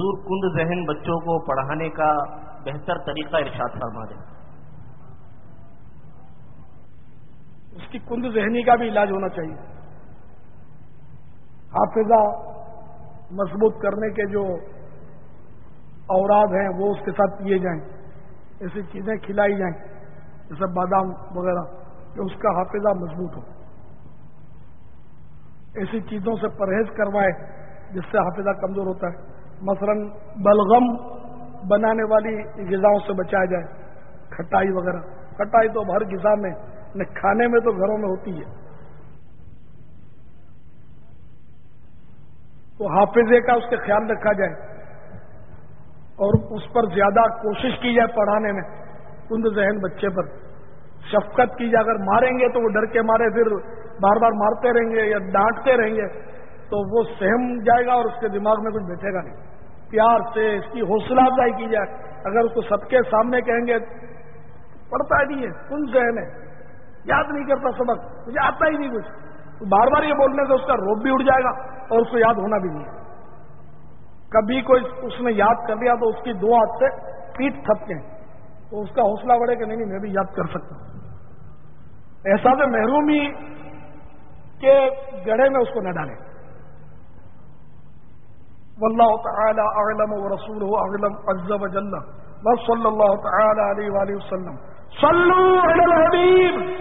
حضور کند ذہن بچوں کو پڑھانے کا بہتر طریقہ ارشاد فرما دیں اس کی کند ذہنی کا بھی علاج ہونا چاہیے۔ حافظہ مضبوط کرنے کے جو اوراد ہیں وہ اس کے ساتھ پیے جائیں۔ ایسی چیزیں کھلائی جائیں۔ جیسے بادام وغیرہ کہ اس کا حافظہ مضبوط ہو۔ ایسی چیزوں سے پرہیز کروائے جس سے حافظہ کمزور ہوتا ہے۔ مثلا بلغم بنانے والی غذاؤں سے بچایا جائے، کھٹائی وغیرہ۔ کھٹائی تو ہر غذا میں کھانے میں تو گھروں میں ہوتی ہے۔ تو حافظے کا اس کے خیال رکھا جائے اور اس پر زیادہ کوشش کی جائے پڑھانے میں، کند ذہن بچے پر۔ شفقت کی جائے، اگر ماریں گے تو وہ ڈر کے مارے، پھر بار بار مارتے رہیں گے یا ڈانٹتے رہیں گے۔ تو وہ سہم جائے گا اور اس کے دماغ میں کچھ بیٹھے گا نہیں۔ پیار سے اس کی حوصلہ افزائی کی جائے۔ اگر اس کو سب کے سامنے کہیں گے، پڑھتا ہی نہیں ہے، کن ذہن ہے؟ یاد نہیں کرتا سبق، مجھے آتا ہی نہیں کچھ۔ بار بار یہ بولنے سے اس کا روپ بھی اڑ جائے گا اور اس کو یاد ہونا بھی نہیں ہے۔ کبھی کوئی اس نے یاد کر لیا تو اس کی دو ہاتھ سے پیٹ تھپکے تو اس کا حوصلہ بڑھے کہ نہیں میں بھی یاد کر سکتا ہوں۔ ایسا محرومی کے گڑھے میں اس کو نہ ڈالیں۔ واللہ تعالی اعلم ورسوله اعلم عز وجل. وصلی اللہ تعالی علیہ وآلہ وسلم. صلو علی الحبیب.